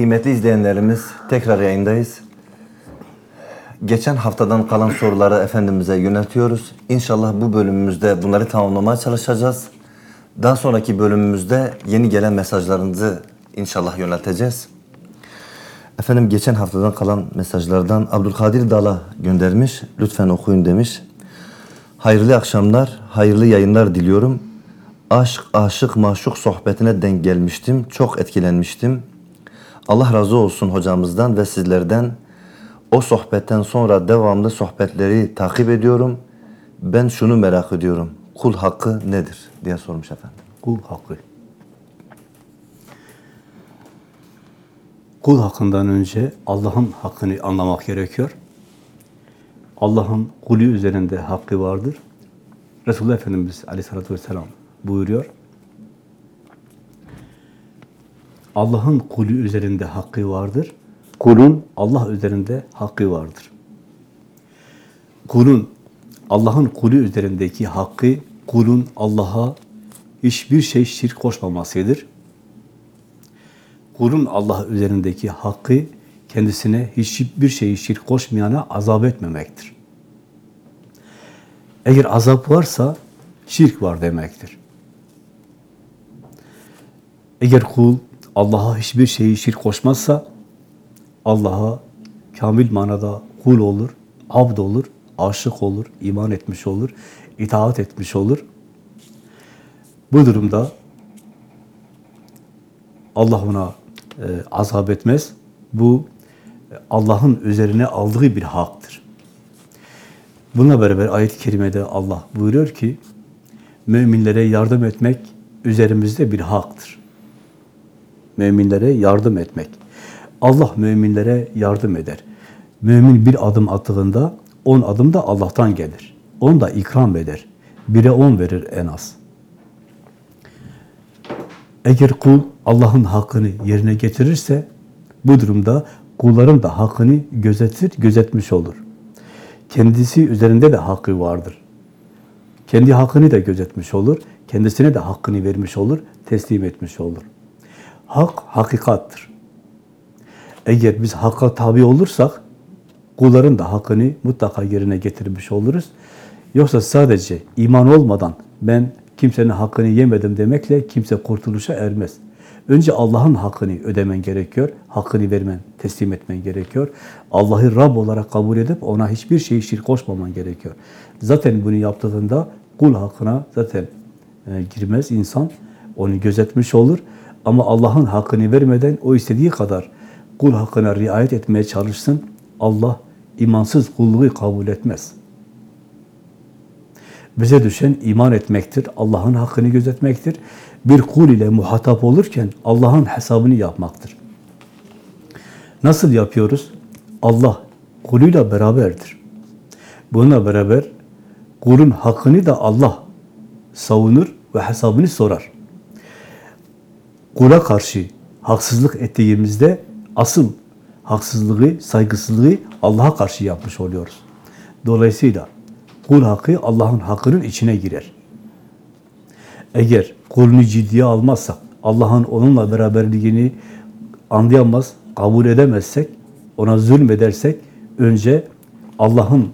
Kıymetli izleyenlerimiz tekrar yayındayız. Geçen haftadan kalan soruları Efendimiz'e yöneltiyoruz. İnşallah bu bölümümüzde bunları tamamlamaya çalışacağız. Daha sonraki bölümümüzde yeni gelen mesajlarınızı inşallah yönelteceğiz. Efendim geçen haftadan kalan mesajlardan Abdülkadir Dala göndermiş. Lütfen okuyun demiş. Hayırlı akşamlar, hayırlı yayınlar diliyorum. Aşk, aşık, maşuk sohbetine denk gelmiştim. Çok etkilenmiştim. Allah razı olsun hocamızdan ve sizlerden. O sohbetten sonra devamlı sohbetleri takip ediyorum. Ben şunu merak ediyorum. Kul hakkı nedir diye sormuş efendim. Kul hakkı. Kul hakkından önce Allah'ın hakkını anlamak gerekiyor. Allah'ın kulü üzerinde hakkı vardır. Resulullah Efendimiz aleyhissalatü vesselam buyuruyor. Allah'ın kulü üzerinde hakkı vardır. Kulun Allah üzerinde hakkı vardır. Kulun Allah'ın kulü üzerindeki hakkı kulun Allah'a hiçbir şey şirk koşmamasıdır. Kulun Allah üzerindeki hakkı kendisine hiçbir şeyi şirk koşmayana azap etmemektir. Eğer azap varsa şirk var demektir. Eğer kul Allah'a hiçbir şeyi şirk koşmazsa Allah'a kamil manada kul olur, abd olur, aşık olur, iman etmiş olur, itaat etmiş olur. Bu durumda Allah ona e, azap etmez. Bu e, Allah'ın üzerine aldığı bir haktır. Bununla beraber ayet-i kerimede Allah buyuruyor ki müminlere yardım etmek üzerimizde bir haktır. Müminlere yardım etmek. Allah müminlere yardım eder. Mümin bir adım attığında on adım da Allah'tan gelir. On da ikram eder. Bire on verir en az. Eğer kul Allah'ın hakkını yerine getirirse bu durumda kulların da hakkını gözetir, gözetmiş olur. Kendisi üzerinde de hakkı vardır. Kendi hakkını da gözetmiş olur. Kendisine de hakkını vermiş olur, teslim etmiş olur. Hak, hakikattır. Eğer biz hakka tabi olursak, kulların da hakkını mutlaka yerine getirmiş oluruz. Yoksa sadece iman olmadan ben kimsenin hakkını yemedim demekle kimse kurtuluşa ermez. Önce Allah'ın hakkını ödemen gerekiyor. Hakkını vermen, teslim etmen gerekiyor. Allah'ı Rab olarak kabul edip ona hiçbir şeyi şirk koşmaman gerekiyor. Zaten bunu yaptığında kul hakkına zaten e, girmez insan. Onu gözetmiş olur. Ama Allah'ın hakkını vermeden o istediği kadar kul hakkına riayet etmeye çalışsın. Allah imansız kulluğu kabul etmez. Bize düşen iman etmektir, Allah'ın hakkını gözetmektir. Bir kul ile muhatap olurken Allah'ın hesabını yapmaktır. Nasıl yapıyoruz? Allah kuluyla beraberdir. Bununla beraber kulun hakkını da Allah savunur ve hesabını sorar. Kula karşı haksızlık ettiğimizde asıl haksızlığı, saygısızlığı Allah'a karşı yapmış oluyoruz. Dolayısıyla kul hakkı Allah'ın hakkının içine girer. Eğer kulunu ciddiye almazsak, Allah'ın onunla beraberliğini anlayamaz, kabul edemezsek, ona zulmedersek, önce Allah'ın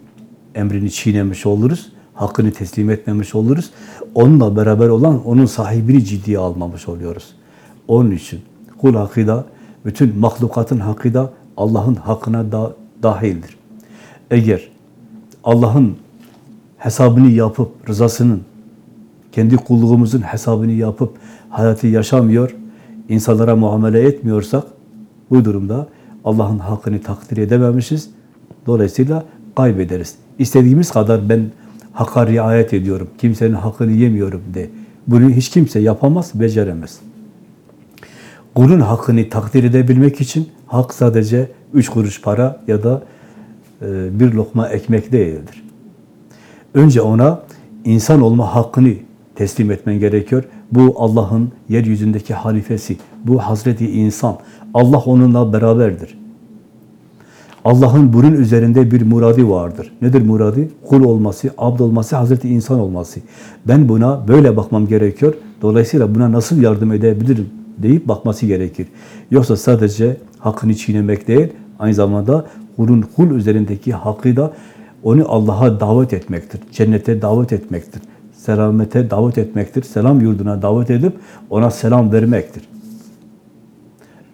emrini çiğnemiş oluruz, hakkını teslim etmemiş oluruz. Onunla beraber olan, onun sahibini ciddiye almamış oluyoruz. Onun için kul hakkı da, bütün mahlukatın hakkı da Allah'ın hakkına da dahildir. Eğer Allah'ın hesabını yapıp, rızasının, kendi kulluğumuzun hesabını yapıp hayatı yaşamıyor, insanlara muamele etmiyorsak, bu durumda Allah'ın hakkını takdir edememişiz. Dolayısıyla kaybederiz. İstediğimiz kadar ben hakka riayet ediyorum, kimsenin hakkını yemiyorum de. Bunu hiç kimse yapamaz, beceremez. Kulun hakkını takdir edebilmek için hak sadece üç kuruş para ya da e, bir lokma ekmek değildir. Önce ona insan olma hakkını teslim etmen gerekiyor. Bu Allah'ın yeryüzündeki halifesi, bu Hazreti insan. Allah onunla beraberdir. Allah'ın bunun üzerinde bir muradi vardır. Nedir muradi? Kul olması, abd olması, Hazreti insan olması. Ben buna böyle bakmam gerekiyor. Dolayısıyla buna nasıl yardım edebilirim deyip bakması gerekir. Yoksa sadece hakkını çiğnemek değil, aynı zamanda kulun kul üzerindeki hakkı da onu Allah'a davet etmektir. Cennete davet etmektir. Selamete davet etmektir. Selam yurduna davet edip ona selam vermektir.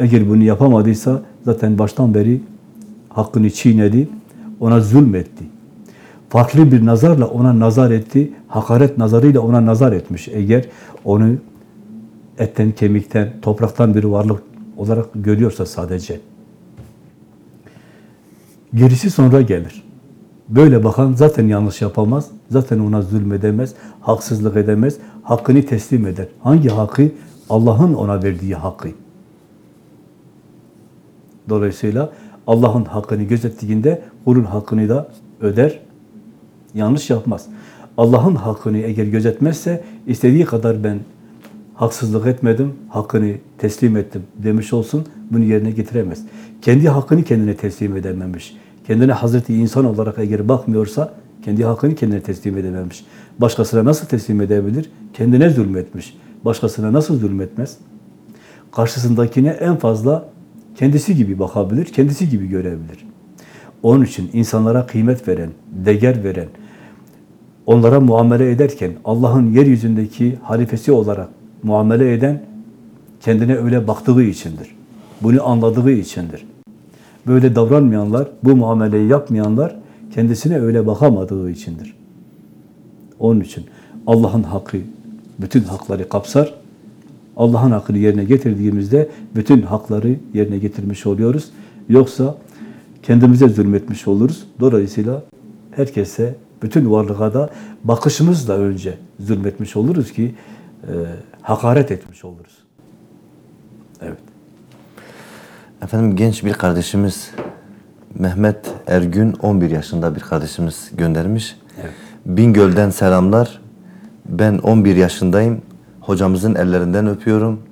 Eğer bunu yapamadıysa zaten baştan beri hakkını çiğnedi, ona zulmetti. Farklı bir nazarla ona nazar etti, hakaret nazarıyla ona nazar etmiş. Eğer onu etten, kemikten, topraktan bir varlık olarak görüyorsa sadece. Gerisi sonra gelir. Böyle bakan zaten yanlış yapamaz, zaten ona zulmedemez, haksızlık edemez, hakkını teslim eder. Hangi hakkı? Allah'ın ona verdiği hakkı. Dolayısıyla Allah'ın hakkını gözettiğinde kulun hakkını da öder, yanlış yapmaz. Allah'ın hakkını eğer gözetmezse istediği kadar ben haksızlık etmedim, hakkını teslim ettim demiş olsun, bunu yerine getiremez. Kendi hakkını kendine teslim edememiş. Kendine Hazreti insan olarak eğer bakmıyorsa, kendi hakkını kendine teslim edememiş. Başkasına nasıl teslim edebilir? Kendine zulmetmiş. Başkasına nasıl zulmetmez? Karşısındakine en fazla kendisi gibi bakabilir, kendisi gibi görebilir. Onun için insanlara kıymet veren, değer veren, onlara muamele ederken Allah'ın yeryüzündeki halifesi olarak muamele eden kendine öyle baktığı içindir. Bunu anladığı içindir. Böyle davranmayanlar, bu muameleyi yapmayanlar kendisine öyle bakamadığı içindir. Onun için Allah'ın hakkı bütün hakları kapsar. Allah'ın hakkını yerine getirdiğimizde bütün hakları yerine getirmiş oluyoruz. Yoksa kendimize zulmetmiş oluruz. Dolayısıyla herkese, bütün varlığa da bakışımızla önce zulmetmiş oluruz ki e, hakaret etmiş oluruz. Evet. Efendim genç bir kardeşimiz Mehmet Ergün 11 yaşında bir kardeşimiz göndermiş. Evet. Bingöl'den selamlar. Ben 11 yaşındayım. Hocamızın ellerinden öpüyorum.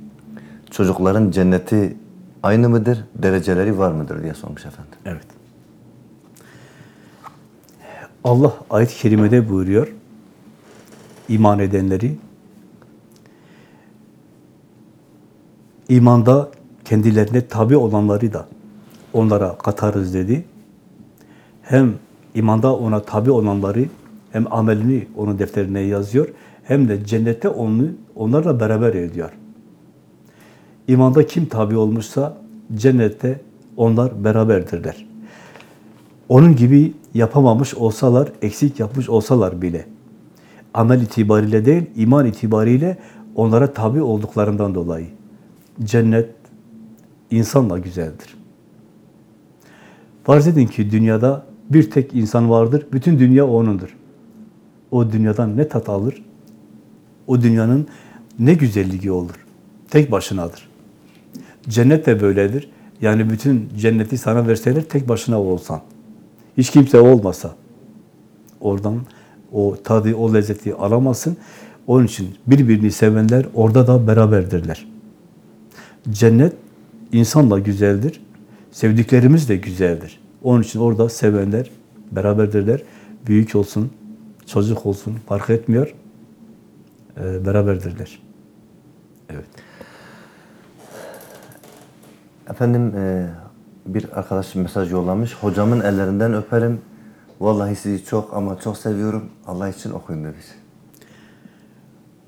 Çocukların cenneti aynı mıdır? Dereceleri var mıdır diye sormuş efendim. Evet. Allah ayet-i kerimede buyuruyor. iman edenleri imanda kendilerine tabi olanları da onlara katarız dedi. Hem imanda ona tabi olanları hem amelini onun defterine yazıyor hem de cennette onu onlarla beraber ediyor. İmanda kim tabi olmuşsa cennette onlar beraberdirler. Onun gibi yapamamış olsalar, eksik yapmış olsalar bile amel itibariyle değil, iman itibariyle onlara tabi olduklarından dolayı cennet insanla güzeldir. Farz edin ki dünyada bir tek insan vardır, bütün dünya O'nundur. O dünyadan ne tat alır? O dünyanın ne güzelliği olur? Tek başınadır. Cennet de böyledir. Yani bütün cenneti sana verseler tek başına olsan. Hiç kimse olmasa oradan o tadı, o lezzeti alamazsın. Onun için birbirini sevenler orada da beraberdirler. Cennet insanla güzeldir. Sevdiklerimiz de güzeldir. Onun için orada sevenler beraberdirler. Büyük olsun, çocuk olsun fark etmiyor. Ee, beraberdirler. Evet. Efendim e, bir arkadaşım mesaj yollamış. Hocamın ellerinden öperim. Vallahi sizi çok ama çok seviyorum. Allah için okuyun demiş.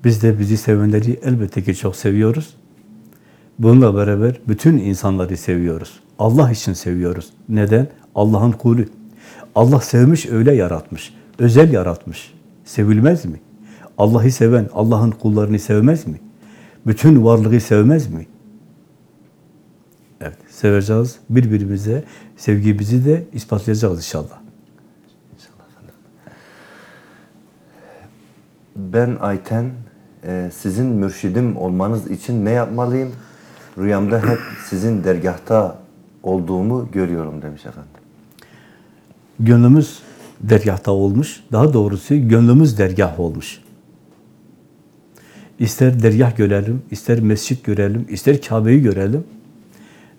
Biz de bizi sevenleri elbette ki çok seviyoruz. Bununla beraber bütün insanları seviyoruz. Allah için seviyoruz. Neden? Allah'ın kulü. Allah sevmiş, öyle yaratmış. Özel yaratmış. Sevilmez mi? Allah'ı seven, Allah'ın kullarını sevmez mi? Bütün varlığı sevmez mi? Evet, seveceğiz. Birbirimize sevgimizi de ispatlayacağız inşallah. Ben Ayten, e, sizin mürşidim olmanız için ne yapmalıyım? Rüyamda hep sizin dergahta olduğumu görüyorum demiş efendim. Gönlümüz dergahta olmuş. Daha doğrusu gönlümüz dergah olmuş. İster dergah görelim, ister mescit görelim, ister Kabe'yi görelim.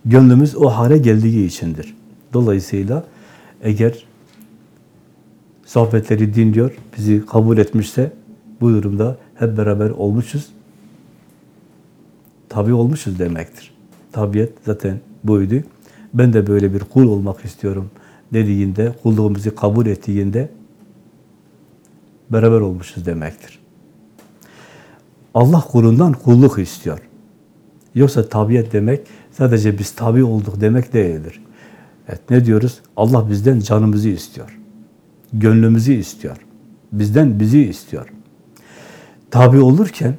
Gönlümüz o hale geldiği içindir. Dolayısıyla eğer sohbetleri dinliyor, bizi kabul etmişse bu durumda hep beraber olmuşuz. Tabi olmuşuz demektir. Tabiyet zaten buydu. Ben de böyle bir kul olmak istiyorum dediğinde, kulluğumuzu kabul ettiğinde beraber olmuşuz demektir. Allah kulundan kulluk istiyor. Yoksa tabiyet demek sadece biz tabi olduk demek değildir. Evet, ne diyoruz? Allah bizden canımızı istiyor. Gönlümüzü istiyor. Bizden bizi istiyor. Tabi olurken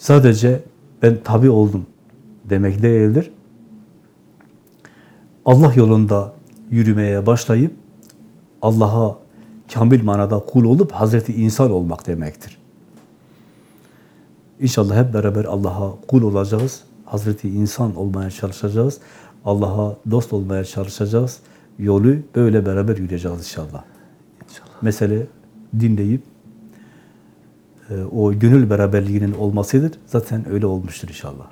sadece ben tabi oldum demek değildir. Allah yolunda yürümeye başlayıp Allah'a kamil manada kul olup Hazreti insan olmak demektir. İnşallah hep beraber Allah'a kul olacağız. Hazreti insan olmaya çalışacağız. Allah'a dost olmaya çalışacağız. Yolu böyle beraber yürüyeceğiz inşallah. İnşallah. Mesele dinleyip o gönül beraberliğinin olmasıdır. Zaten öyle olmuştur inşallah.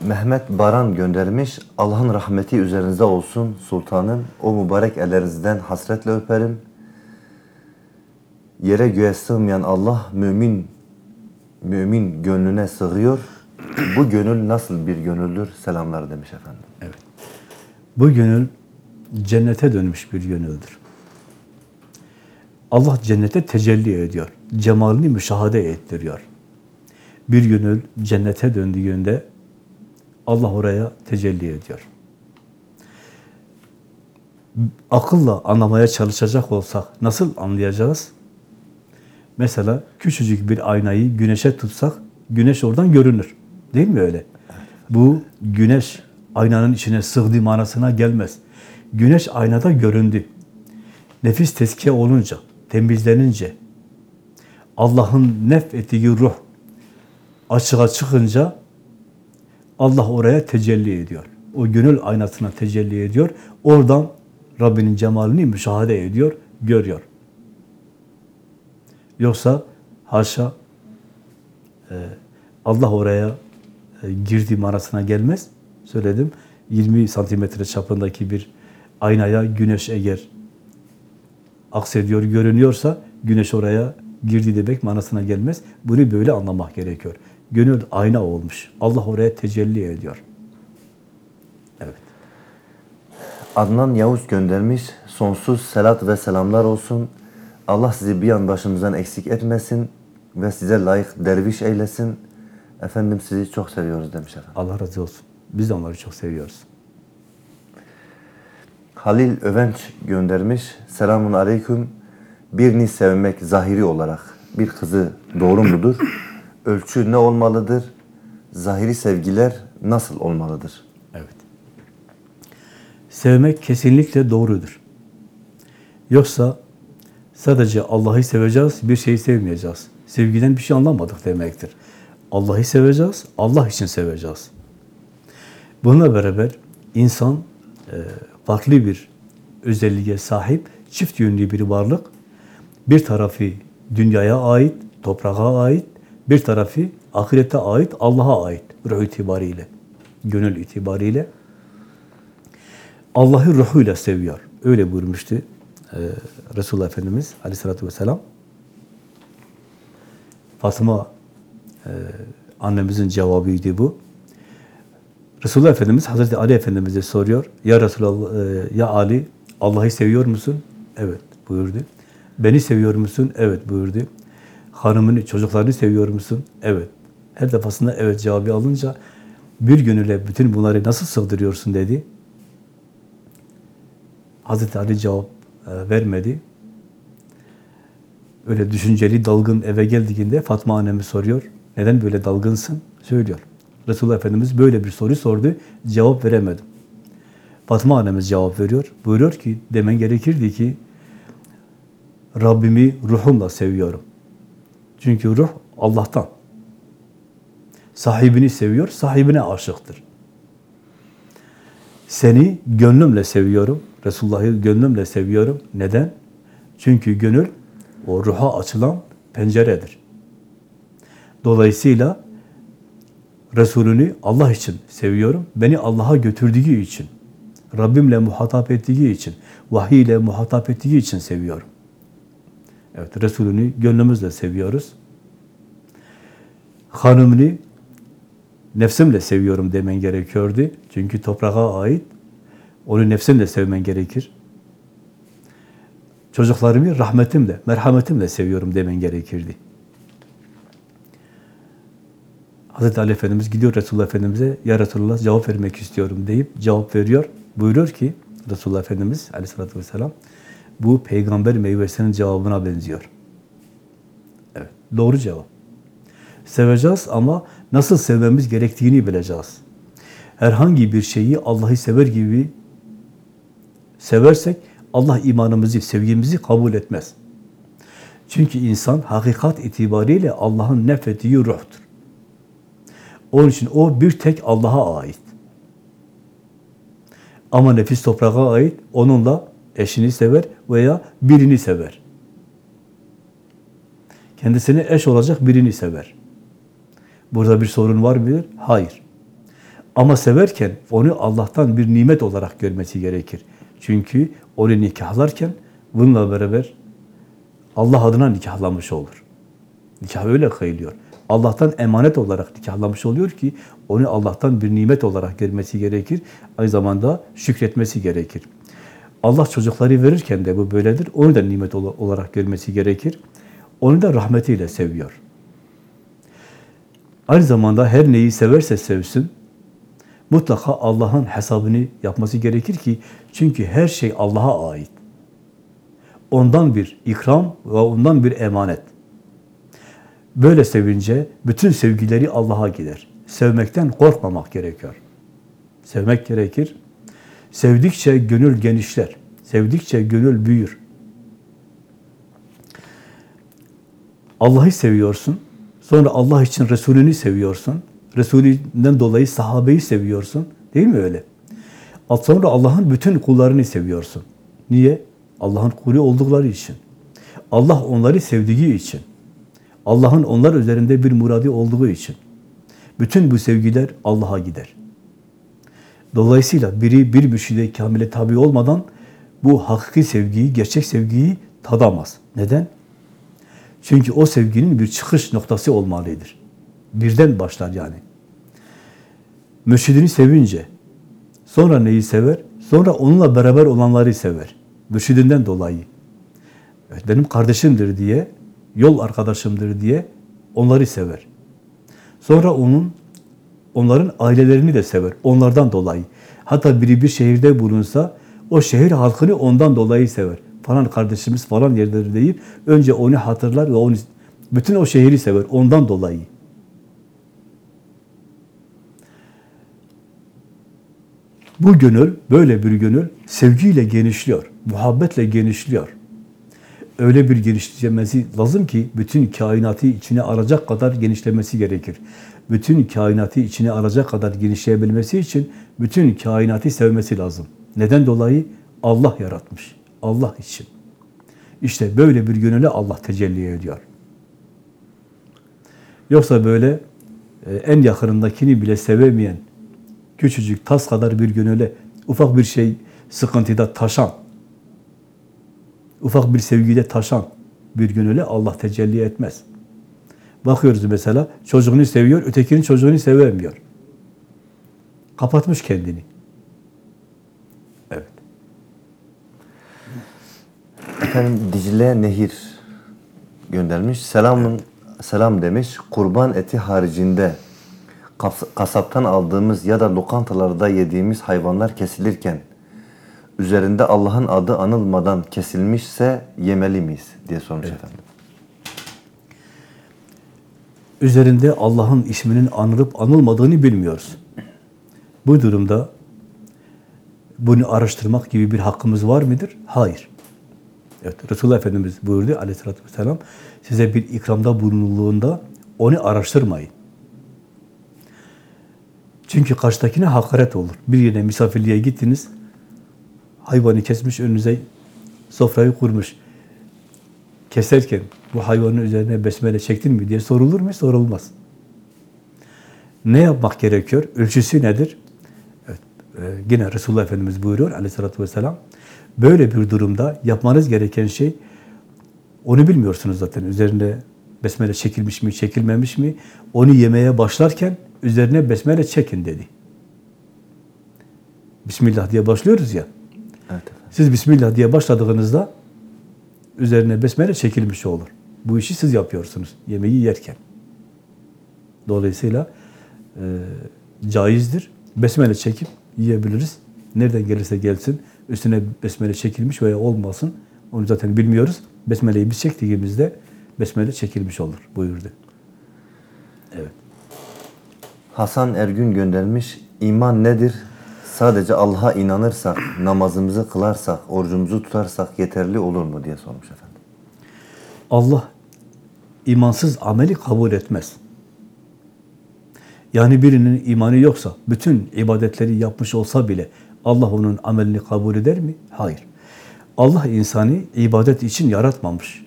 Mehmet Baran göndermiş. Allah'ın rahmeti üzerinize olsun sultanım. O mübarek ellerinizden hasretle öperim. Yere göğe sığmayan Allah mümin mümin gönlüne sığıyor. Bu gönül nasıl bir gönüldür? Selamlar demiş efendim. Evet. Bu gönül cennete dönmüş bir gönüldür. Allah cennete tecelli ediyor. Cemalini müşahede ettiriyor. Bir gönül cennete döndüğünde Allah oraya tecelli ediyor. Akılla anlamaya çalışacak olsak nasıl anlayacağız? Mesela küçücük bir aynayı güneşe tutsak güneş oradan görünür. Değil mi öyle? Bu güneş aynanın içine sığdığı manasına gelmez. Güneş aynada göründü. Nefis tezkiye olunca, temizlenince, Allah'ın nef ettiği ruh açığa çıkınca Allah oraya tecelli ediyor. O gönül aynasına tecelli ediyor. Oradan Rabbinin cemalini müşahede ediyor, görüyor. Yoksa haşa e, Allah oraya e, girdiği manasına gelmez. Söyledim. 20 santimetre çapındaki bir aynaya güneş eğer aksediyor, görünüyorsa güneş oraya girdi demek manasına gelmez. Bunu böyle anlamak gerekiyor. Gönül ayna olmuş. Allah oraya tecelli ediyor. Evet. Adnan Yavuz göndermiş. Sonsuz selat ve selamlar olsun. Allah sizi bir an başımızdan eksik etmesin ve size layık derviş eylesin. Efendim sizi çok seviyoruz demiş efendim. Allah razı olsun. Biz de onları çok seviyoruz. Halil Övenç göndermiş. Selamun aleyküm. Birini sevmek zahiri olarak bir kızı doğru mudur? Ölçü ne olmalıdır? Zahiri sevgiler nasıl olmalıdır? Evet. Sevmek kesinlikle doğrudur. Yoksa sadece Allah'ı seveceğiz, bir şeyi sevmeyeceğiz. Sevgiden bir şey anlamadık demektir. Allah'ı seveceğiz, Allah için seveceğiz. Bununla beraber insan e, farklı bir özelliğe sahip, çift yönlü bir varlık. Bir tarafı dünyaya ait, toprağa ait, bir tarafı ahirete ait, Allah'a ait ruh itibariyle, gönül itibariyle. Allah'ı ruhuyla seviyor. Öyle buyurmuştu e, Resulullah Efendimiz aleyhissalatü vesselam. Fatıma e, annemizin cevabıydı bu. Resulullah Efendimiz Hazreti Ali Efendimiz'e soruyor. Ya Resulallah, e, ya Ali Allah'ı seviyor musun? Evet buyurdu. Beni seviyor musun? Evet buyurdu. Hanımını, çocuklarını seviyor musun? Evet. Her defasında evet cevabı alınca bir gönüle bütün bunları nasıl sığdırıyorsun dedi. Hazreti Ali cevap e, vermedi. Öyle düşünceli, dalgın eve geldiğinde Fatma annemi soruyor. Neden böyle dalgınsın? Söylüyor. Resulullah Efendimiz böyle bir soru sordu. Cevap veremedim. Fatma annemiz cevap veriyor. Buyuruyor ki demen gerekirdi ki Rabbimi ruhumla seviyorum. Çünkü ruh Allah'tan. Sahibini seviyor, sahibine aşıktır. Seni gönlümle seviyorum. Resulullah'ı gönlümle seviyorum. Neden? Çünkü gönül o ruha açılan penceredir. Dolayısıyla Resulünü Allah için seviyorum. Beni Allah'a götürdüğü için, Rabbimle muhatap ettiği için, vahiy ile muhatap ettiği için seviyorum. Evet, Resulünü gönlümüzle seviyoruz. Hanımını nefsimle seviyorum demen gerekiyordu. Çünkü toprağa ait. Onu nefsimle sevmen gerekir. Çocuklarımı rahmetimle, merhametimle seviyorum demen gerekirdi. Hazreti Ali Efendimiz gidiyor Resulullah Efendimiz'e, Ya Resulullah cevap vermek istiyorum deyip cevap veriyor. Buyuruyor ki Resulullah Efendimiz aleyhissalatü vesselam, bu peygamber meyvesinin cevabına benziyor. Evet, doğru cevap. Seveceğiz ama nasıl sevmemiz gerektiğini bileceğiz. Herhangi bir şeyi Allah'ı sever gibi seversek Allah imanımızı, sevgimizi kabul etmez. Çünkü insan hakikat itibariyle Allah'ın nefettiği ruhtur. Onun için o bir tek Allah'a ait. Ama nefis toprağa ait, onunla eşini sever veya birini sever. Kendisine eş olacak birini sever. Burada bir sorun var mıdır? Hayır. Ama severken onu Allah'tan bir nimet olarak görmesi gerekir. Çünkü onu nikahlarken bununla beraber Allah adına nikahlamış olur. Nikah öyle kıyılıyor. Allah'tan emanet olarak nikahlamış oluyor ki onu Allah'tan bir nimet olarak görmesi gerekir. Aynı zamanda şükretmesi gerekir. Allah çocukları verirken de bu böyledir. Onu da nimet olarak görmesi gerekir. Onu da rahmetiyle seviyor. Aynı zamanda her neyi severse sevsin, mutlaka Allah'ın hesabını yapması gerekir ki, çünkü her şey Allah'a ait. Ondan bir ikram ve ondan bir emanet. Böyle sevince bütün sevgileri Allah'a gider. Sevmekten korkmamak gerekiyor. Sevmek gerekir. Sevdikçe gönül genişler. Sevdikçe gönül büyür. Allah'ı seviyorsun. Sonra Allah için Resulünü seviyorsun. Resulünden dolayı sahabeyi seviyorsun. Değil mi öyle? Sonra Allah'ın bütün kullarını seviyorsun. Niye? Allah'ın kulu oldukları için. Allah onları sevdiği için. Allah'ın onlar üzerinde bir muradi olduğu için. Bütün bu sevgiler Allah'a gider. Dolayısıyla biri bir müşride kamile tabi olmadan bu hakiki sevgiyi, gerçek sevgiyi tadamaz. Neden? Çünkü o sevginin bir çıkış noktası olmalıdır. Birden başlar yani. Mürşidini sevince, sonra neyi sever? Sonra onunla beraber olanları sever. Mürşidinden dolayı. Benim kardeşimdir diye, yol arkadaşımdır diye onları sever. Sonra onun onların ailelerini de sever. Onlardan dolayı. Hatta biri bir şehirde bulunsa o şehir halkını ondan dolayı sever. Falan kardeşimiz falan yerleri deyip önce onu hatırlar ve onu bütün o şehri sever ondan dolayı. Bu gönül, böyle bir gönül sevgiyle genişliyor, muhabbetle genişliyor. Öyle bir genişlemesi lazım ki bütün kainatı içine alacak kadar genişlemesi gerekir. Bütün kainatı içine alacak kadar genişleyebilmesi için bütün kainatı sevmesi lazım. Neden dolayı? Allah yaratmış. Allah için. İşte böyle bir gönüle Allah tecelli ediyor. Yoksa böyle e, en yakınındakini bile sevemeyen, küçücük tas kadar bir gönüle ufak bir şey sıkıntıda taşan, ufak bir sevgide taşan bir gönüle Allah tecelli etmez. Bakıyoruz mesela çocuğunu seviyor, ötekinin çocuğunu sevemiyor. Kapatmış kendini. Evet. Efendim Dicle Nehir göndermiş. Selamın selam demiş. Kurban eti haricinde kas- kasaptan aldığımız ya da lokantalarda yediğimiz hayvanlar kesilirken üzerinde Allah'ın adı anılmadan kesilmişse yemeli miyiz diye sormuş efendim. Üzerinde Allah'ın isminin anılıp anılmadığını bilmiyoruz. Bu durumda bunu araştırmak gibi bir hakkımız var mıdır? Hayır. Evet, Resulullah Efendimiz buyurdu aleyhissalatü vesselam, size bir ikramda bulunulduğunda onu araştırmayın. Çünkü karşıdakine hakaret olur. Bir yere misafirliğe gittiniz, hayvanı kesmiş önünüze sofrayı kurmuş. Keserken bu hayvanın üzerine besmele çektin mi diye sorulur mu? Sorulmaz. Ne yapmak gerekiyor? Ölçüsü nedir? Evet, e, yine Resulullah Efendimiz buyuruyor aleyhissalatü vesselam, böyle bir durumda yapmanız gereken şey, Onu bilmiyorsunuz zaten. Üzerine besmele çekilmiş mi, çekilmemiş mi? Onu yemeye başlarken üzerine besmele çekin dedi. Bismillah diye başlıyoruz ya. Evet. Siz Bismillah diye başladığınızda üzerine besmele çekilmiş olur. Bu işi siz yapıyorsunuz yemeği yerken. Dolayısıyla e, caizdir. Besmele çekip yiyebiliriz. Nereden gelirse gelsin üstüne besmele çekilmiş veya olmasın. Onu zaten bilmiyoruz. Besmeleyi biz çektiğimizde besmele çekilmiş olur buyurdu. Evet. Hasan Ergün göndermiş. İman nedir? Sadece Allah'a inanırsak, namazımızı kılarsak, orucumuzu tutarsak yeterli olur mu diye sormuş efendim. Allah imansız ameli kabul etmez. Yani birinin imanı yoksa, bütün ibadetleri yapmış olsa bile Allah onun amelini kabul eder mi? Hayır. Allah insanı ibadet için yaratmamış.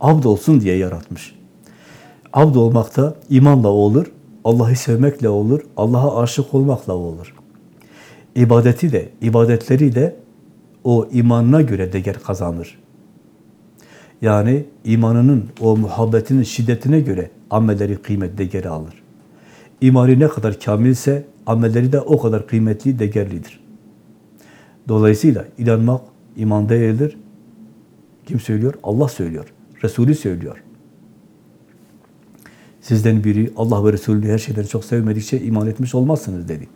Abd olsun diye yaratmış. Abd olmak da imanla olur, Allah'ı sevmekle olur, Allah'a aşık olmakla olur. İbadeti de, ibadetleri de o imanına göre değer kazanır. Yani imanının, o muhabbetinin şiddetine göre amelleri kıymet değeri alır. İmanı ne kadar kamilse amelleri de o kadar kıymetli, değerlidir. Dolayısıyla inanmak iman değildir. Kim söylüyor? Allah söylüyor. Resulü söylüyor. Sizden biri Allah ve Resulü her şeyden çok sevmedikçe iman etmiş olmazsınız dedi.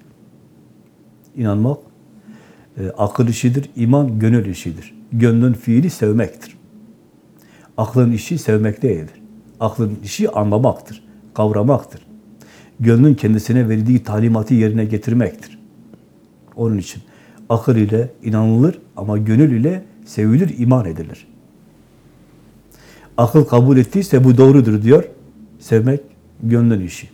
İnanmak e, akıl işidir, iman gönül işidir. Gönlün fiili sevmektir. Aklın işi sevmek değildir. Aklın işi anlamaktır, kavramaktır. Gönlün kendisine verdiği talimatı yerine getirmektir. Onun için akıl ile inanılır ama gönül ile sevilir, iman edilir. Akıl kabul ettiyse bu doğrudur diyor. Sevmek gönlün işi.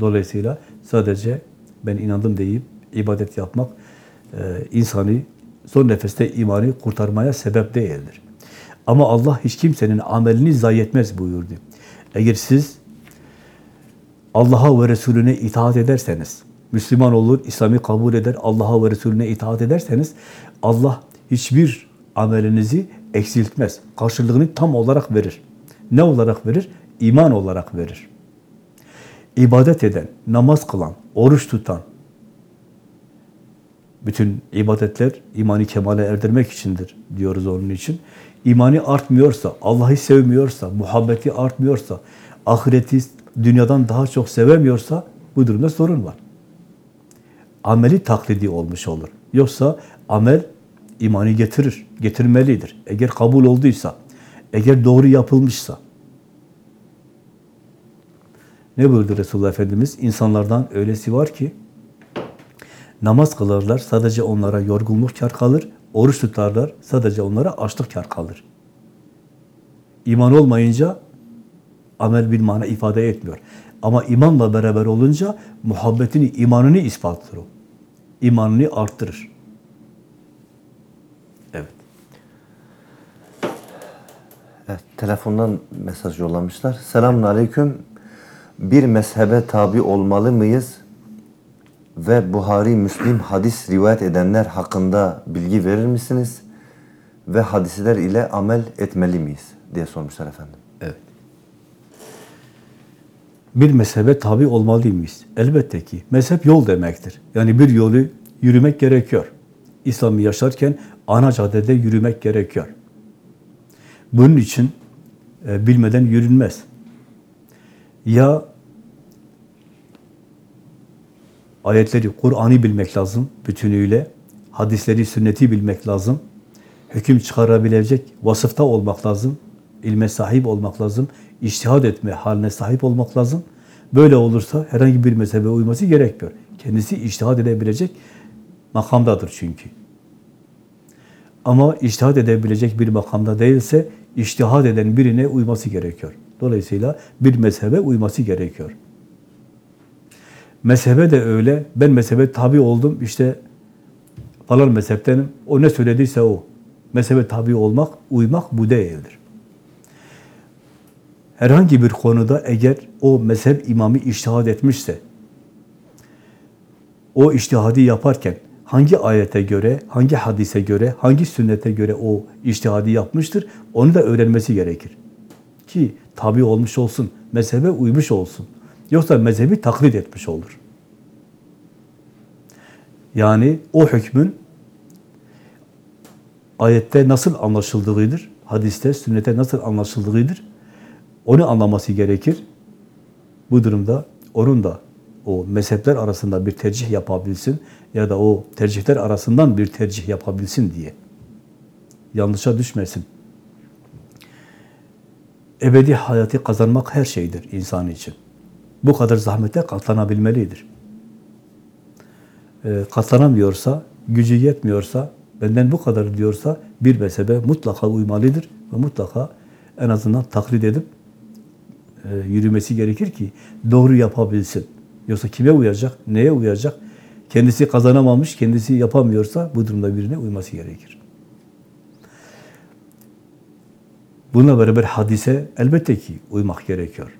Dolayısıyla sadece ben inandım deyip ibadet yapmak e, insanı son nefeste imanı kurtarmaya sebep değildir. Ama Allah hiç kimsenin amelini zayi etmez buyurdu. Eğer siz Allah'a ve Resulüne itaat ederseniz, Müslüman olur, İslam'ı kabul eder, Allah'a ve Resulüne itaat ederseniz, Allah hiçbir amelinizi eksiltmez. Karşılığını tam olarak verir. Ne olarak verir? İman olarak verir. İbadet eden, namaz kılan, oruç tutan, bütün ibadetler imanı kemale erdirmek içindir diyoruz onun için. İmanı artmıyorsa, Allah'ı sevmiyorsa, muhabbeti artmıyorsa, ahireti dünyadan daha çok sevemiyorsa bu durumda sorun var. Ameli taklidi olmuş olur. Yoksa amel imanı getirir, getirmelidir. Eğer kabul olduysa, eğer doğru yapılmışsa. Ne buyurdu Resulullah Efendimiz? İnsanlardan öylesi var ki, namaz kılarlar, sadece onlara yorgunluk kar kalır, oruç tutarlar, sadece onlara açlık kar kalır. İman olmayınca amel bir mana ifade etmiyor. Ama imanla beraber olunca muhabbetini, imanını ispatlar o. İmanını arttırır. Evet. Evet, telefondan mesaj yollamışlar. Selamun aleyküm. Bir mezhebe tabi olmalı mıyız? Ve Buhari, Müslim hadis rivayet edenler hakkında bilgi verir misiniz? Ve hadisler ile amel etmeli miyiz? diye sormuşlar efendim. Evet. Bir mezhebe tabi olmalı mıyız? Elbette ki. Mezhep yol demektir. Yani bir yolu yürümek gerekiyor. İslam'ı yaşarken ana caddede yürümek gerekiyor. Bunun için e, bilmeden yürünmez. Ya ayetleri, Kur'an'ı bilmek lazım bütünüyle, hadisleri, sünneti bilmek lazım, hüküm çıkarabilecek vasıfta olmak lazım, ilme sahip olmak lazım, iştihad etme haline sahip olmak lazım. Böyle olursa herhangi bir mezhebe uyması gerekmiyor. Kendisi iştihad edebilecek makamdadır çünkü. Ama iştihad edebilecek bir makamda değilse, iştihad eden birine uyması gerekiyor. Dolayısıyla bir mezhebe uyması gerekiyor. Mezhebe de öyle. Ben mezhebe tabi oldum. İşte falan mezheptenim. O ne söylediyse o. Mezhebe tabi olmak, uymak bu değildir. Herhangi bir konuda eğer o mezhep imamı iştihad etmişse, o iştihadi yaparken hangi ayete göre, hangi hadise göre, hangi sünnete göre o iştihadi yapmıştır, onu da öğrenmesi gerekir. Ki tabi olmuş olsun, mezhebe uymuş olsun. Yoksa mezhebi taklit etmiş olur. Yani o hükmün ayette nasıl anlaşıldığıdır, hadiste, sünnete nasıl anlaşıldığıdır, onu anlaması gerekir. Bu durumda onun da o mezhepler arasında bir tercih yapabilsin ya da o tercihler arasından bir tercih yapabilsin diye. Yanlışa düşmesin. Ebedi hayatı kazanmak her şeydir insan için. Bu kadar zahmete katlanabilmelidir. Ee, katlanamıyorsa, gücü yetmiyorsa, benden bu kadar diyorsa bir mezhebe mutlaka uymalıdır ve mutlaka en azından taklit edip e, yürümesi gerekir ki doğru yapabilsin. Yoksa kime uyacak, neye uyacak? Kendisi kazanamamış, kendisi yapamıyorsa bu durumda birine uyması gerekir. Bununla beraber hadise elbette ki uymak gerekiyor.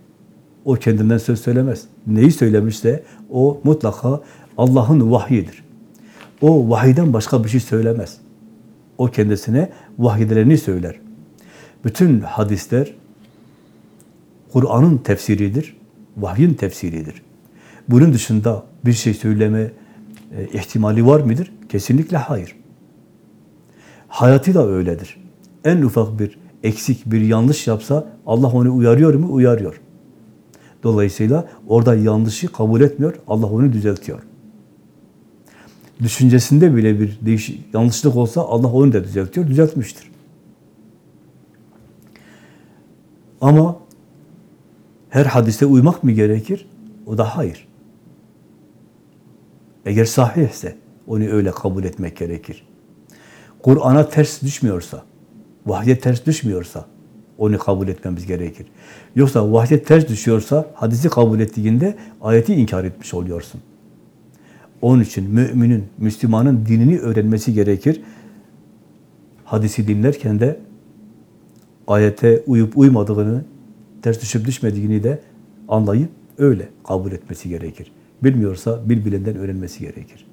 O kendinden söz söylemez. Neyi söylemişse o mutlaka Allah'ın vahyidir. O vahiden başka bir şey söylemez. O kendisine vahyedileni söyler. Bütün hadisler Kur'an'ın tefsiridir, vahyin tefsiridir. Bunun dışında bir şey söyleme e, ihtimali var mıdır? Kesinlikle hayır. Hayatı da öyledir. En ufak bir eksik, bir yanlış yapsa Allah onu uyarıyor mu? Uyarıyor. Dolayısıyla orada yanlışı kabul etmiyor, Allah onu düzeltiyor. Düşüncesinde bile bir değişik, yanlışlık olsa Allah onu da düzeltiyor, düzeltmiştir. Ama her hadise uymak mı gerekir? O da hayır. Eğer sahihse onu öyle kabul etmek gerekir. Kur'an'a ters düşmüyorsa, vahye ters düşmüyorsa onu kabul etmemiz gerekir. Yoksa vahye ters düşüyorsa hadisi kabul ettiğinde ayeti inkar etmiş oluyorsun. Onun için müminin, Müslümanın dinini öğrenmesi gerekir. Hadisi dinlerken de ayete uyup uymadığını, ters düşüp düşmediğini de anlayıp öyle kabul etmesi gerekir. Bilmiyorsa bir bilenden öğrenmesi gerekir.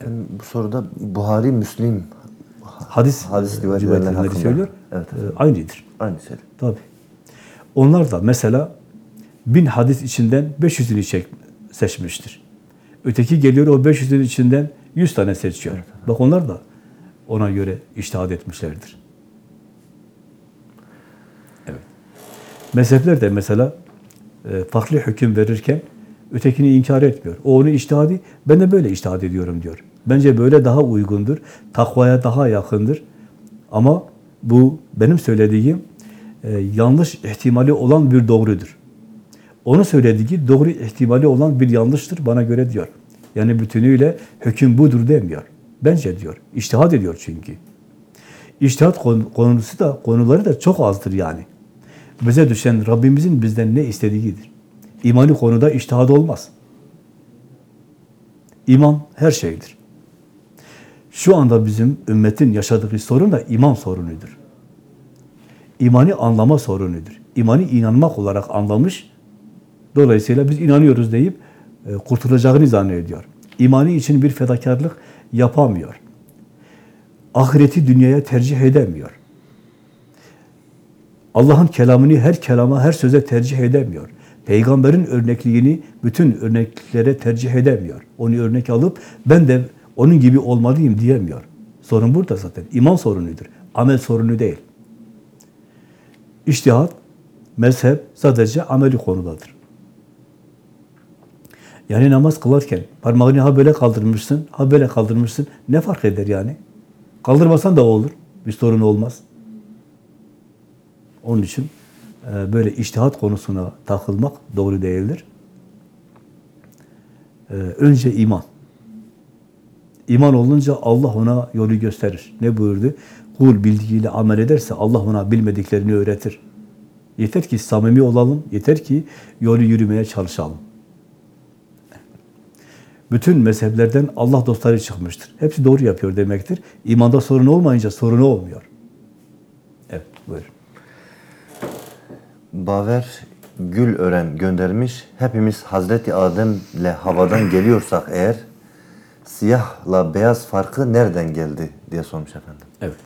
Efendim, bu soruda Buhari, Müslim Hadis, hadis rivayet rivayet edenler edenleri hakkında. söylüyor. Evet. e, aynıdır. Aynı şey. Tabii. Onlar da mesela bin hadis içinden 500'ünü çek, seçmiştir. Öteki geliyor o 500'ün içinden 100 tane seçiyor. Bak onlar da ona göre iştihad etmişlerdir. Evet. Mezhepler de mesela e, farklı hüküm verirken ötekini inkar etmiyor. O onu iştihadi, ben de böyle iştihad ediyorum diyor. Bence böyle daha uygundur, takvaya daha yakındır. Ama bu benim söylediğim e, yanlış ihtimali olan bir doğrudur. Onu söylediği doğru ihtimali olan bir yanlıştır bana göre diyor. Yani bütünüyle hüküm budur demiyor. Bence diyor. İçtihat ediyor çünkü. İçtihat konu- konusu da konuları da çok azdır yani. Bize düşen Rabbimizin bizden ne istediğidir. İmani konuda içtihat olmaz. İman her şeydir. Şu anda bizim ümmetin yaşadığı sorun da iman sorunudur. İmani anlama sorunudur. İmani inanmak olarak anlamış, dolayısıyla biz inanıyoruz deyip e, kurtulacağını zannediyor. İmani için bir fedakarlık yapamıyor. Ahireti dünyaya tercih edemiyor. Allah'ın kelamını her kelama, her söze tercih edemiyor. Peygamberin örnekliğini bütün örneklere tercih edemiyor. Onu örnek alıp ben de onun gibi olmalıyım diyemiyor. Sorun burada zaten. İman sorunudur. Amel sorunu değil. İçtihat, mezhep sadece ameli konudadır. Yani namaz kılarken parmağını ha böyle kaldırmışsın, ha böyle kaldırmışsın. Ne fark eder yani? Kaldırmasan da olur. Bir sorun olmaz. Onun için e, böyle iştihat konusuna takılmak doğru değildir. E, Önce iman. İman olunca Allah ona yolu gösterir. Ne buyurdu? Kul bildiğiyle amel ederse Allah ona bilmediklerini öğretir. Yeter ki samimi olalım, yeter ki yolu yürümeye çalışalım. Bütün mezheplerden Allah dostları çıkmıştır. Hepsi doğru yapıyor demektir. İmanda sorun olmayınca sorunu olmuyor. Evet, buyurun. Baver Gülören göndermiş. Hepimiz Hazreti Adem'le havadan geliyorsak eğer siyahla beyaz farkı nereden geldi diye sormuş efendim. Evet.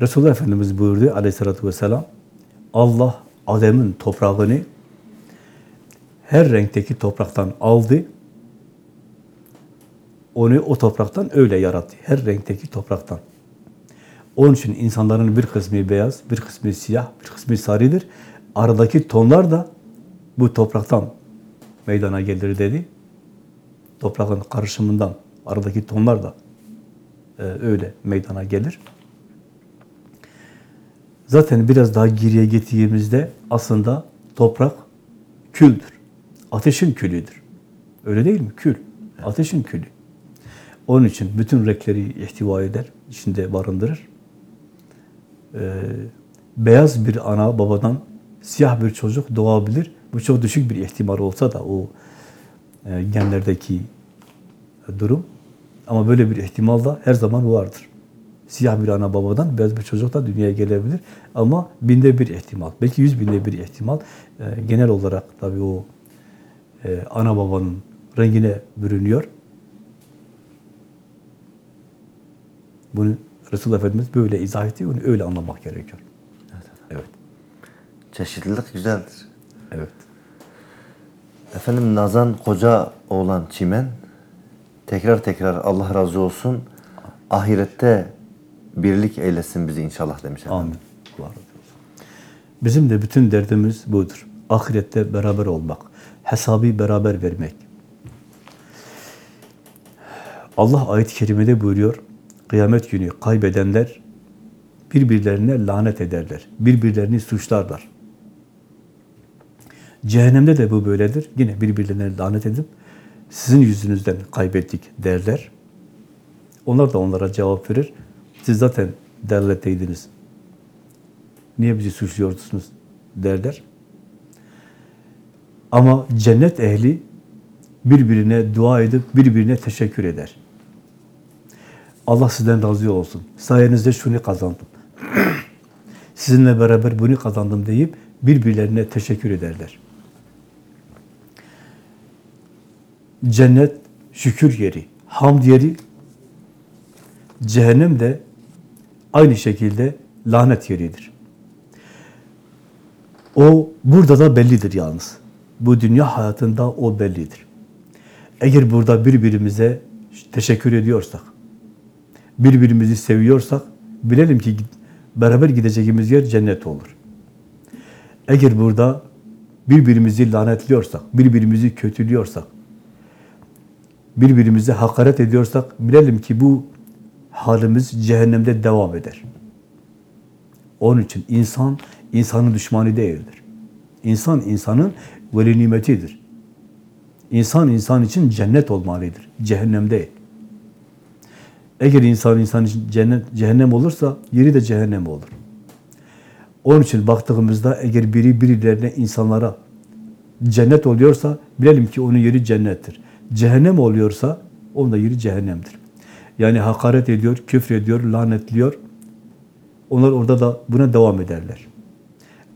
Resulullah Efendimiz buyurdu aleyhissalatü vesselam, Allah Adem'in toprağını her renkteki topraktan aldı, onu o topraktan öyle yarattı. Her renkteki topraktan. Onun için insanların bir kısmı beyaz, bir kısmı siyah, bir kısmı sarıdır. Aradaki tonlar da bu topraktan meydana gelir dedi. Toprağın karışımından aradaki tonlar da e, öyle meydana gelir. Zaten biraz daha geriye gittiğimizde aslında toprak küldür. Ateşin külüdür. Öyle değil mi? Kül. Ateşin külü. Onun için bütün renkleri ihtiva eder, içinde barındırır. Ee, beyaz bir ana babadan siyah bir çocuk doğabilir. Bu çok düşük bir ihtimal olsa da o e, genlerdeki durum. Ama böyle bir ihtimal da her zaman vardır. Siyah bir ana babadan beyaz bir çocuk da dünyaya gelebilir. Ama binde bir ihtimal. Belki yüz binde bir ihtimal. E, genel olarak tabii o e, ana babanın rengine bürünüyor. Bunu Resulullah Efendimiz böyle izah etti. Onu öyle anlamak gerekiyor. Evet. Çeşitlilik güzeldir. Evet. Efendim Nazan koca oğlan Çimen tekrar tekrar Allah razı olsun ahirette birlik eylesin bizi inşallah demiş efendim. Amin. Olsun. Bizim de bütün derdimiz budur. Ahirette beraber olmak. Hesabı beraber vermek. Allah ayet-i kerimede buyuruyor. Kıyamet günü kaybedenler birbirlerine lanet ederler. Birbirlerini suçlarlar. Cehennemde de bu böyledir. Yine birbirlerine lanet edip sizin yüzünüzden kaybettik derler. Onlar da onlara cevap verir. Siz zaten derletteydiniz. Niye bizi suçluyorsunuz derler. Ama cennet ehli birbirine dua edip birbirine teşekkür eder. Allah sizden razı olsun. Sayenizde şunu kazandım. Sizinle beraber bunu kazandım deyip birbirlerine teşekkür ederler. Cennet şükür yeri, hamd yeri, cehennem de aynı şekilde lanet yeridir. O burada da bellidir yalnız. Bu dünya hayatında o bellidir. Eğer burada birbirimize teşekkür ediyorsak, birbirimizi seviyorsak, bilelim ki beraber gideceğimiz yer cennet olur. Eğer burada birbirimizi lanetliyorsak, birbirimizi kötülüyorsak, birbirimize hakaret ediyorsak, bilelim ki bu halimiz cehennemde devam eder. Onun için insan, insanın düşmanı değildir. İnsan, insanın veli nimetidir. İnsan, insan için cennet olmalıdır. Cehennem değil. Eğer insan, insan için cennet, cehennem olursa, yeri de cehennem olur. Onun için baktığımızda eğer biri birilerine, insanlara cennet oluyorsa, bilelim ki onun yeri cennettir. Cehennem oluyorsa, onun da yeri cehennemdir. Yani hakaret ediyor, küfür ediyor, lanetliyor. Onlar orada da buna devam ederler.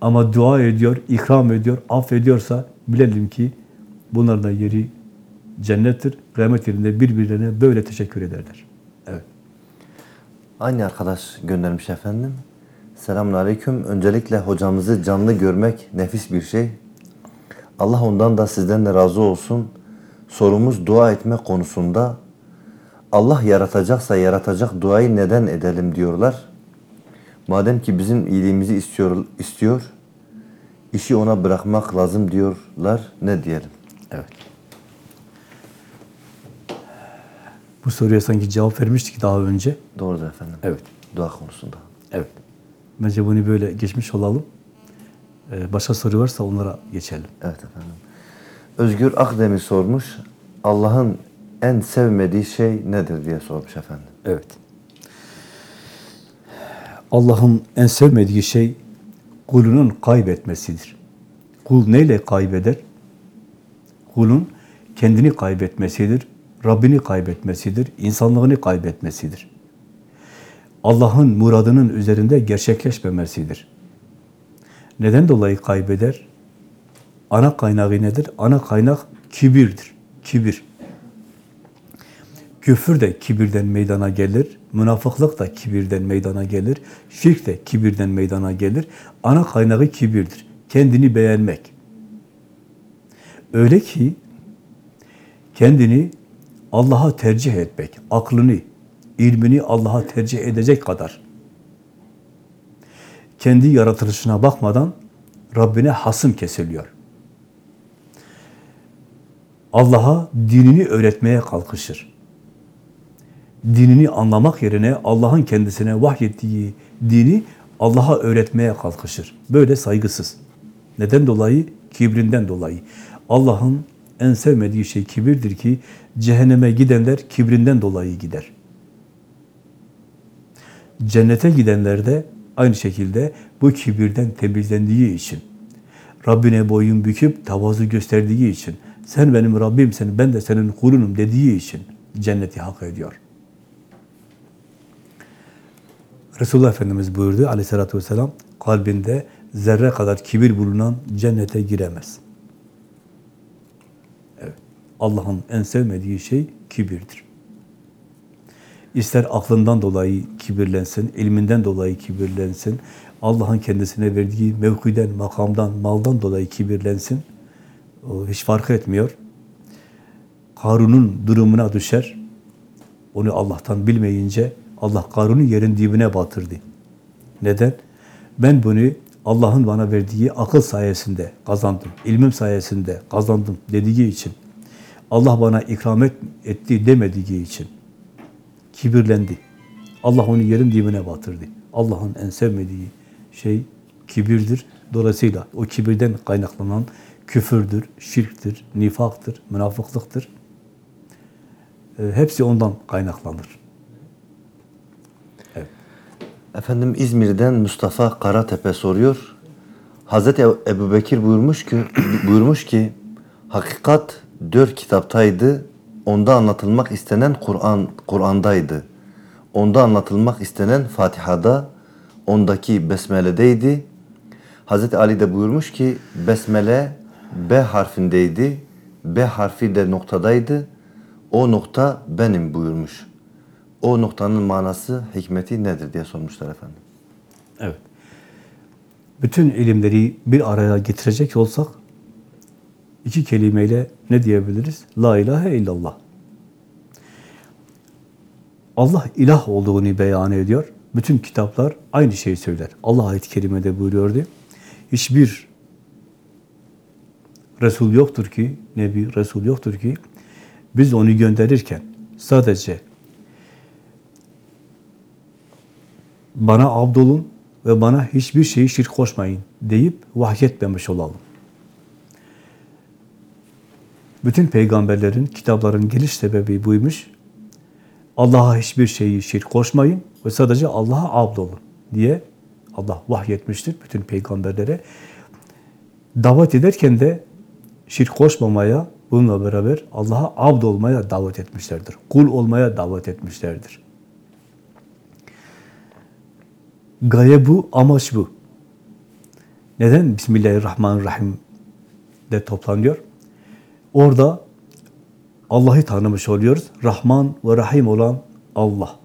Ama dua ediyor, ikram ediyor, affediyorsa bilelim ki bunların da yeri cennettir. Kıyamet yerinde birbirlerine böyle teşekkür ederler. Evet. Aynı arkadaş göndermiş efendim. Selamun Aleyküm. Öncelikle hocamızı canlı görmek nefis bir şey. Allah ondan da sizden de razı olsun. Sorumuz dua etme konusunda. Allah yaratacaksa yaratacak duayı neden edelim diyorlar. Madem ki bizim iyiliğimizi istiyor, istiyor işi ona bırakmak lazım diyorlar. Ne diyelim? Evet. Bu soruya sanki cevap vermiştik daha önce. Doğrudur efendim. Evet. Dua konusunda. Evet. Bence bunu böyle geçmiş olalım. Ee, başka soru varsa onlara geçelim. Evet efendim. Özgür Akdemir sormuş. Allah'ın en sevmediği şey nedir diye sormuş efendim. Evet. Allah'ın en sevmediği şey kulunun kaybetmesidir. Kul neyle kaybeder? Kulun kendini kaybetmesidir, Rabbini kaybetmesidir, insanlığını kaybetmesidir. Allah'ın muradının üzerinde gerçekleşmemesidir. Neden dolayı kaybeder? Ana kaynağı nedir? Ana kaynak kibirdir. Kibir. Küfür de kibirden meydana gelir, münafıklık da kibirden meydana gelir, şirk de kibirden meydana gelir. Ana kaynağı kibirdir. Kendini beğenmek. Öyle ki kendini Allah'a tercih etmek, aklını, ilmini Allah'a tercih edecek kadar kendi yaratılışına bakmadan Rabbine hasım kesiliyor. Allah'a dinini öğretmeye kalkışır. Dinini anlamak yerine Allah'ın kendisine vahyettiği dini Allah'a öğretmeye kalkışır. Böyle saygısız. Neden dolayı? Kibrinden dolayı. Allah'ın en sevmediği şey kibirdir ki cehenneme gidenler kibrinden dolayı gider. Cennete gidenler de aynı şekilde bu kibirden temizlendiği için, Rabbine boyun büküp tavazu gösterdiği için, sen benim Rabbimsin, ben de senin kulunum dediği için cenneti hak ediyor. Resulullah Efendimiz buyurdu aleyhissalatü vesselam, kalbinde zerre kadar kibir bulunan cennete giremez. Evet, Allah'ın en sevmediği şey kibirdir. İster aklından dolayı kibirlensin, ilminden dolayı kibirlensin, Allah'ın kendisine verdiği mevkiden, makamdan, maldan dolayı kibirlensin, o hiç fark etmiyor. Karun'un durumuna düşer. Onu Allah'tan bilmeyince Allah Karun'u yerin dibine batırdı. Neden? Ben bunu Allah'ın bana verdiği akıl sayesinde kazandım, ilmim sayesinde kazandım dediği için, Allah bana ikram et, etti demediği için kibirlendi. Allah onu yerin dibine batırdı. Allah'ın en sevmediği şey kibirdir. Dolayısıyla o kibirden kaynaklanan küfürdür, şirktir, nifaktır, münafıklıktır. E, hepsi ondan kaynaklanır. Evet. Efendim İzmir'den Mustafa Karatepe soruyor. Hazreti Ebu Bekir buyurmuş ki, buyurmuş ki hakikat dört kitaptaydı. Onda anlatılmak istenen Kur'an Kur'an'daydı. Onda anlatılmak istenen Fatiha'da, ondaki Besmele'deydi. Hazreti Ali de buyurmuş ki Besmele B harfindeydi. B harfi de noktadaydı. O nokta benim buyurmuş. O noktanın manası, hikmeti nedir diye sormuşlar efendim. Evet. Bütün ilimleri bir araya getirecek olsak iki kelimeyle ne diyebiliriz? La ilahe illallah. Allah ilah olduğunu beyan ediyor. Bütün kitaplar aynı şeyi söyler. Allah ayet-i kerimede buyuruyordu. Hiçbir Resul yoktur ki, Nebi, Resul yoktur ki biz onu gönderirken sadece bana abdolun ve bana hiçbir şeyi şirk koşmayın deyip vahyetmemiş olalım. Bütün peygamberlerin, kitapların geliş sebebi buymuş. Allah'a hiçbir şeyi şirk koşmayın ve sadece Allah'a abdolun diye Allah vahyetmiştir bütün peygamberlere. Davet ederken de şirk koşmamaya, bununla beraber Allah'a abd olmaya davet etmişlerdir. Kul olmaya davet etmişlerdir. Gaye bu, amaç bu. Neden Bismillahirrahmanirrahim de toplanıyor? Orada Allah'ı tanımış oluyoruz. Rahman ve Rahim olan Allah.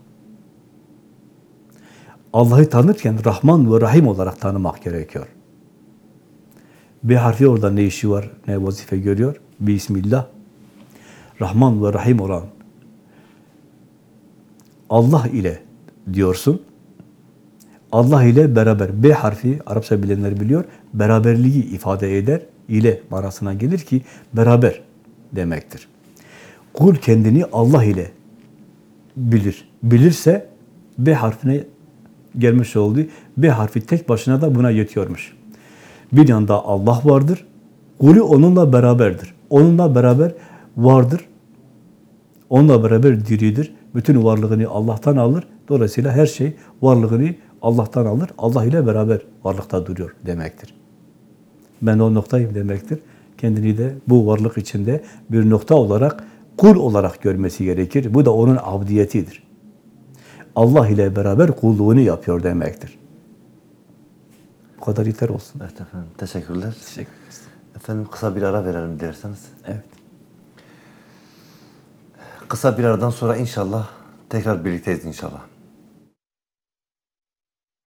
Allah'ı tanırken Rahman ve Rahim olarak tanımak gerekiyor. Bir harfi orada ne işi var, ne vazife görüyor? Bismillah. Rahman ve Rahim olan Allah ile diyorsun. Allah ile beraber. B harfi, Arapça bilenler biliyor, beraberliği ifade eder. ile manasına gelir ki beraber demektir. Kul kendini Allah ile bilir. Bilirse B harfine gelmiş oldu. B harfi tek başına da buna yetiyormuş. Bir yanda Allah vardır. Kulü onunla beraberdir. Onunla beraber vardır. Onunla beraber diridir. Bütün varlığını Allah'tan alır. Dolayısıyla her şey varlığını Allah'tan alır. Allah ile beraber varlıkta duruyor demektir. Ben o noktayım demektir. Kendini de bu varlık içinde bir nokta olarak, kul olarak görmesi gerekir. Bu da onun abdiyetidir. Allah ile beraber kulluğunu yapıyor demektir. Bu kadar yeter olsun. Evet efendim. Teşekkürler. Teşekkür ederiz. Efendim kısa bir ara verelim dilerseniz. Evet. Kısa bir aradan sonra inşallah tekrar birlikteyiz inşallah.